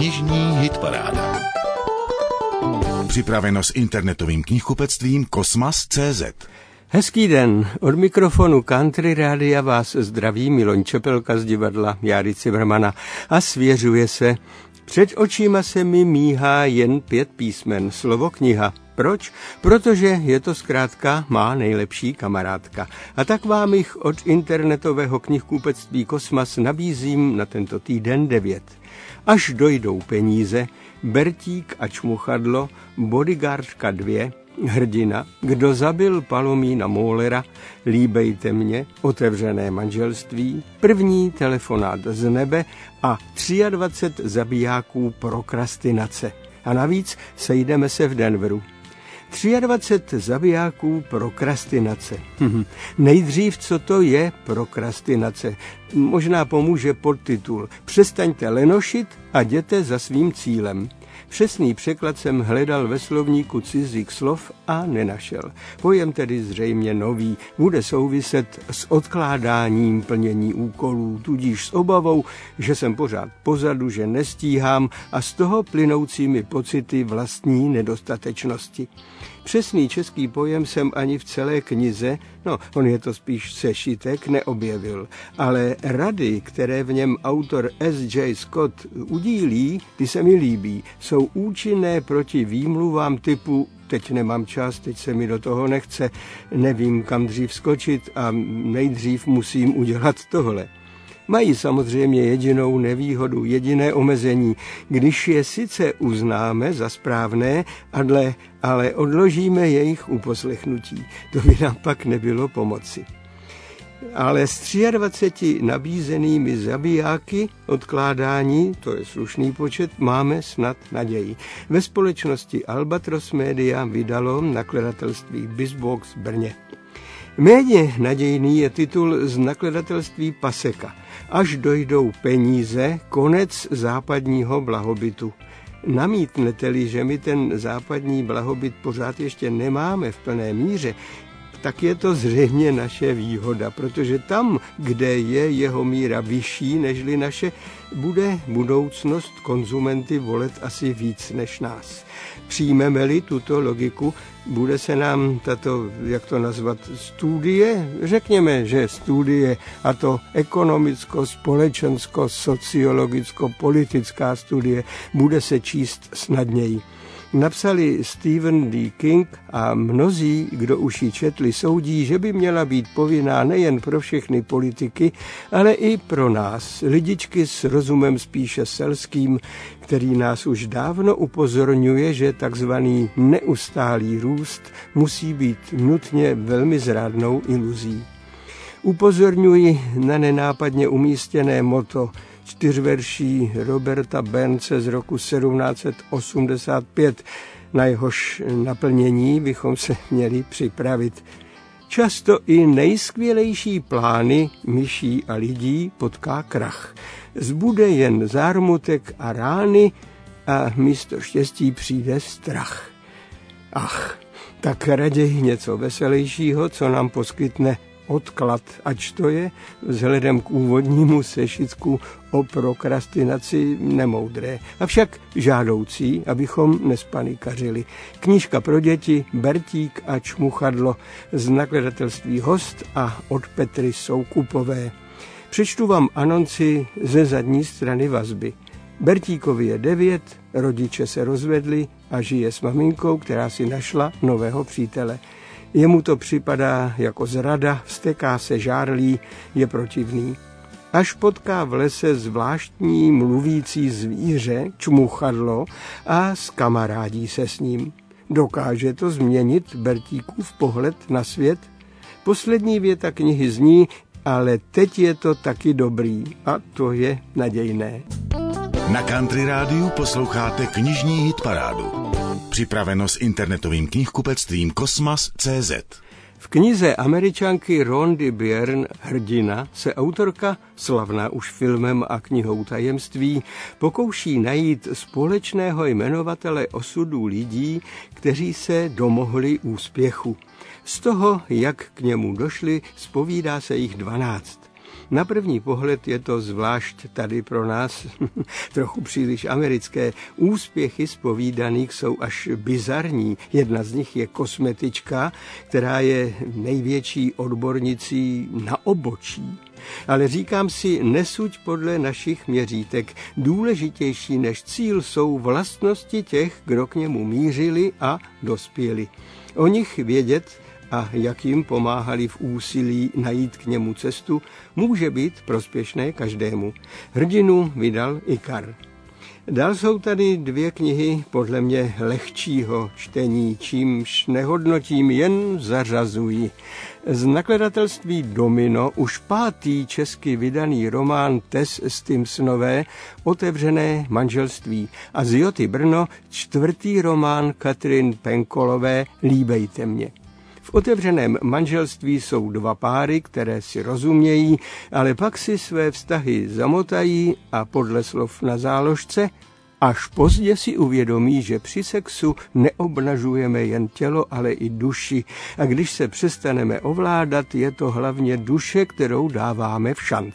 Knižní hitparáda. Připraveno s internetovým knihkupectvím Kosmas.cz. Hezký den, od mikrofonu Country Rádia vás zdraví Miloň Čepelka z divadla Járy Cibrmana a svěřuje se. Před očima se mi míhá jen pět písmen, slovo kniha. Proč? Protože je to zkrátka má nejlepší kamarádka. A tak vám jich od internetového knihkupectví Kosmas nabízím na tento týden devět. Až dojdou peníze, Bertík a čmuchadlo, Bodyguardka 2, Hrdina, kdo zabil Palomína Mólera, Líbejte mě, Otevřené manželství, První telefonát z nebe a 23 zabijáků prokrastinace. A navíc sejdeme se v Denveru. 23 zabijáků prokrastinace. Nejdřív, co to je prokrastinace? Možná pomůže podtitul Přestaňte lenošit a jděte za svým cílem. Přesný překlad jsem hledal ve slovníku cizích slov a nenašel. Pojem tedy zřejmě nový, bude souviset s odkládáním plnění úkolů, tudíž s obavou, že jsem pořád pozadu, že nestíhám a z toho plynoucími pocity vlastní nedostatečnosti. Přesný český pojem jsem ani v celé knize, no on je to spíš sešitek, neobjevil, ale rady, které v něm autor S.J. Scott udílí, ty se mi líbí, jsou účinné proti výmluvám typu teď nemám čas, teď se mi do toho nechce, nevím kam dřív skočit a nejdřív musím udělat tohle. Mají samozřejmě jedinou nevýhodu, jediné omezení, když je sice uznáme za správné, ale, ale odložíme jejich uposlechnutí. To by nám pak nebylo pomoci. Ale s 23 nabízenými zabijáky odkládání, to je slušný počet, máme snad naději. Ve společnosti Albatros Media vydalo nakladatelství Bizbox Brně. Méně nadějný je titul z nakladatelství Paseka. Až dojdou peníze, konec západního blahobytu. Namítnete-li, že my ten západní blahobyt pořád ještě nemáme v plné míře, tak je to zřejmě naše výhoda, protože tam, kde je jeho míra vyšší nežli naše, bude budoucnost konzumenty volet asi víc než nás. Přijmeme-li tuto logiku, bude se nám tato, jak to nazvat, studie, řekněme, že studie, a to ekonomicko, společensko, sociologicko, politická studie, bude se číst snadněji napsali Stephen D. King a mnozí, kdo už ji četli, soudí, že by měla být povinná nejen pro všechny politiky, ale i pro nás, lidičky s rozumem spíše selským, který nás už dávno upozorňuje, že takzvaný neustálý růst musí být nutně velmi zrádnou iluzí. Upozorňuji na nenápadně umístěné moto – čtyřverší Roberta Bence z roku 1785. Na jehož naplnění bychom se měli připravit. Často i nejskvělejší plány myší a lidí potká krach. Zbude jen zármutek a rány a místo štěstí přijde strach. Ach, tak raději něco veselějšího, co nám poskytne odklad, ač to je vzhledem k úvodnímu sešitku o prokrastinaci nemoudré, avšak žádoucí, abychom nespanikařili. Knížka pro děti Bertík a čmuchadlo z nakladatelství Host a od Petry Soukupové. Přečtu vám anonci ze zadní strany vazby. Bertíkovi je devět, rodiče se rozvedli a žije s maminkou, která si našla nového přítele. Jemu to připadá jako zrada, steká se žárlí, je protivný. Až potká v lese zvláštní mluvící zvíře, čmuchadlo, a skamarádí se s ním. Dokáže to změnit Bertíkův pohled na svět? Poslední věta knihy zní, ale teď je to taky dobrý a to je nadějné. Na Country Rádiu posloucháte knižní hitparádu. Připraveno s internetovým knihkupectvím Kosmas.cz. V knize američanky Rondy Byrne Hrdina se autorka, slavná už filmem a knihou tajemství, pokouší najít společného jmenovatele osudů lidí, kteří se domohli úspěchu. Z toho, jak k němu došli, spovídá se jich dvanáct. Na první pohled je to zvlášť tady pro nás trochu příliš americké. Úspěchy zpovídaných jsou až bizarní. Jedna z nich je kosmetička, která je největší odbornicí na obočí. Ale říkám si, nesuď podle našich měřítek. Důležitější než cíl jsou vlastnosti těch, kdo k němu mířili a dospěli. O nich vědět a jak jim pomáhali v úsilí najít k němu cestu, může být prospěšné každému. Hrdinu vydal Ikar. Dál jsou tady dvě knihy podle mě lehčího čtení, čímž nehodnotím, jen zařazuji. Z nakladatelství Domino už pátý česky vydaný román Tess Stimsonové Otevřené manželství a z Joty Brno čtvrtý román Katrin Penkolové Líbejte mě. V otevřeném manželství jsou dva páry, které si rozumějí, ale pak si své vztahy zamotají a podle slov na záložce Až pozdě si uvědomí, že při sexu neobnažujeme jen tělo, ale i duši. A když se přestaneme ovládat, je to hlavně duše, kterou dáváme v šanc.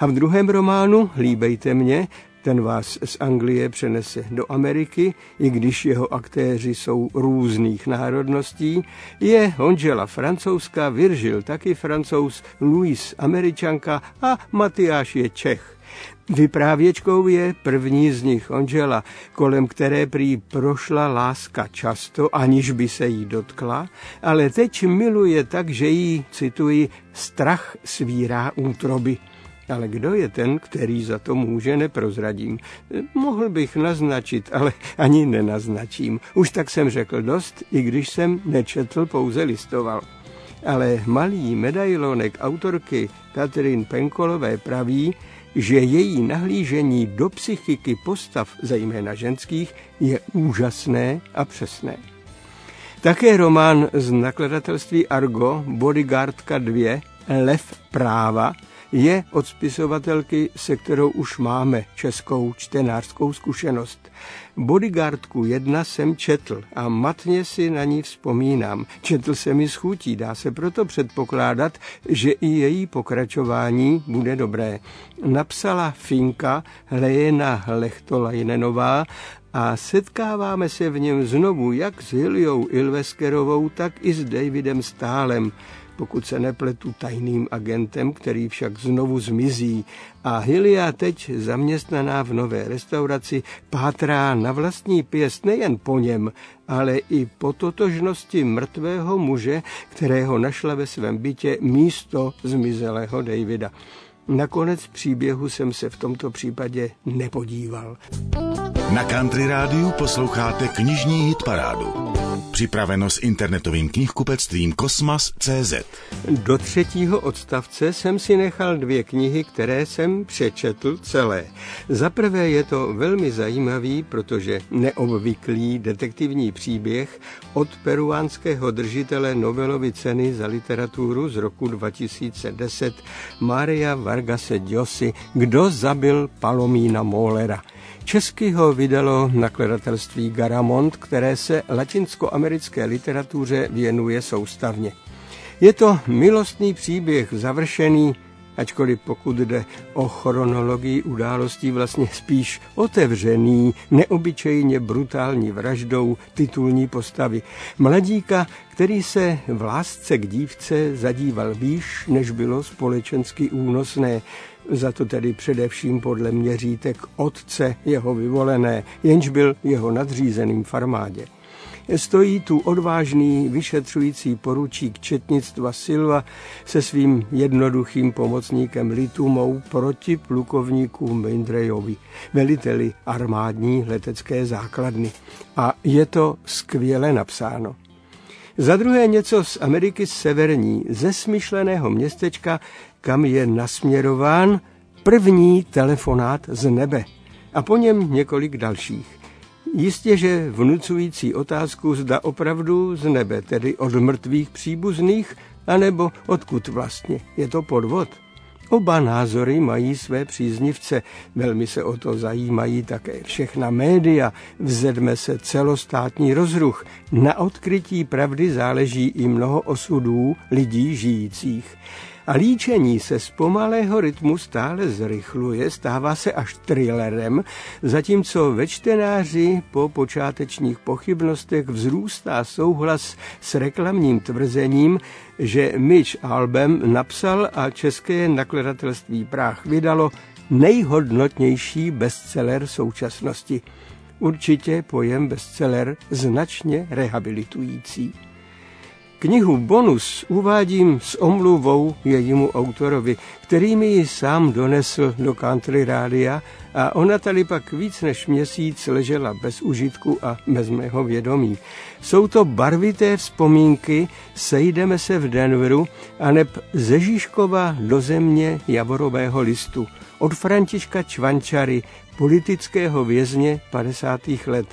A v druhém románu Líbejte mě ten vás z Anglie přenese do Ameriky, i když jeho aktéři jsou různých národností, je Honžela francouzská, Virgil taky francouz, Louis američanka a Matyáš je Čech. Vyprávěčkou je první z nich, Angela, kolem které prý prošla láska často, aniž by se jí dotkla, ale teď miluje tak, že jí, cituji, strach svírá útroby. Ale kdo je ten, který za to může, neprozradím. Mohl bych naznačit, ale ani nenaznačím. Už tak jsem řekl dost, i když jsem nečetl, pouze listoval. Ale malý medailonek autorky Katrin Penkolové praví, že její nahlížení do psychiky postav, zejména ženských, je úžasné a přesné. Také román z nakladatelství Argo Bodyguardka 2 Lev práva je od spisovatelky, se kterou už máme českou čtenářskou zkušenost. Bodyguardku jedna jsem četl a matně si na ní vzpomínám. Četl se mi schutí, dá se proto předpokládat, že i její pokračování bude dobré. Napsala Finka Helena Lechtolajnenová a setkáváme se v něm znovu jak s Hiliou Ilveskerovou, tak i s Davidem Stálem pokud se nepletu tajným agentem, který však znovu zmizí. A Hilia teď zaměstnaná v nové restauraci pátrá na vlastní pěst nejen po něm, ale i po totožnosti mrtvého muže, kterého našla ve svém bytě místo zmizelého Davida. Nakonec příběhu jsem se v tomto případě nepodíval. Na Country Rádiu posloucháte knižní hitparádu. Připraveno s internetovým knihkupectvím Kosmas.cz. Do třetího odstavce jsem si nechal dvě knihy, které jsem přečetl celé. Za prvé je to velmi zajímavý, protože neobvyklý detektivní příběh od peruánského držitele Nobelovy ceny za literaturu z roku 2010 Maria Vargase Llosi Kdo zabil Palomína Mollera. Česky ho vydalo nakladatelství Garamond, které se latinskoamerické literatuře věnuje soustavně. Je to milostný příběh završený, ačkoliv pokud jde o chronologii událostí vlastně spíš otevřený, neobyčejně brutální vraždou titulní postavy. Mladíka, který se v lásce k dívce zadíval výš, než bylo společensky únosné, za to tedy především podle měřítek otce jeho vyvolené, jenž byl jeho nadřízeným v armádě. Stojí tu odvážný vyšetřující poručík četnictva Silva se svým jednoduchým pomocníkem Litumou proti plukovníku Mindrejovi, veliteli armádní letecké základny. A je to skvěle napsáno. Za druhé něco z Ameriky severní, ze smyšleného městečka, kam je nasměrován první telefonát z nebe a po něm několik dalších. Jistě, že vnucující otázku zda opravdu z nebe, tedy od mrtvých příbuzných, anebo odkud vlastně. Je to podvod. Oba názory mají své příznivce, velmi se o to zajímají také všechna média, vzedme se celostátní rozruch. Na odkrytí pravdy záleží i mnoho osudů lidí žijících. A líčení se z pomalého rytmu stále zrychluje, stává se až thrillerem, zatímco ve čtenáři po počátečních pochybnostech vzrůstá souhlas s reklamním tvrzením, že Mitch Albem napsal a české nakladatelství Práh vydalo nejhodnotnější bestseller současnosti. Určitě pojem bestseller značně rehabilitující. Knihu Bonus uvádím s omluvou jejímu autorovi, který mi ji sám donesl do country rádia a ona tady pak víc než měsíc ležela bez užitku a bez mého vědomí. Jsou to barvité vzpomínky, sejdeme se v Denveru a neb ze Žižkova do země javorového listu od Františka Čvančary, politického vězně 50. let.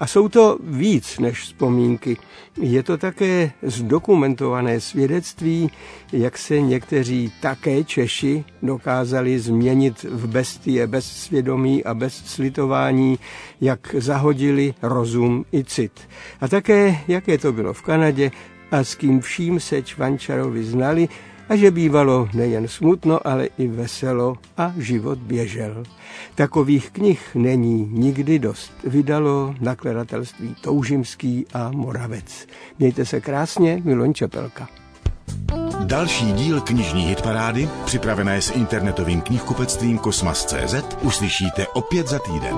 A jsou to víc než vzpomínky. Je to také zdokumentované svědectví, jak se někteří také Češi dokázali změnit v bestie bez svědomí a bez slitování, jak zahodili rozum i cit. A také, jaké to bylo v Kanadě a s kým vším se Čvančarovi znali, a že bývalo nejen smutno, ale i veselo a život běžel. Takových knih není nikdy dost. Vydalo nakladatelství Toužimský a Moravec. Mějte se krásně, Miloň Čepelka. Další díl knižní hitparády, připravené s internetovým knihkupectvím Kosmas.cz, uslyšíte opět za týden.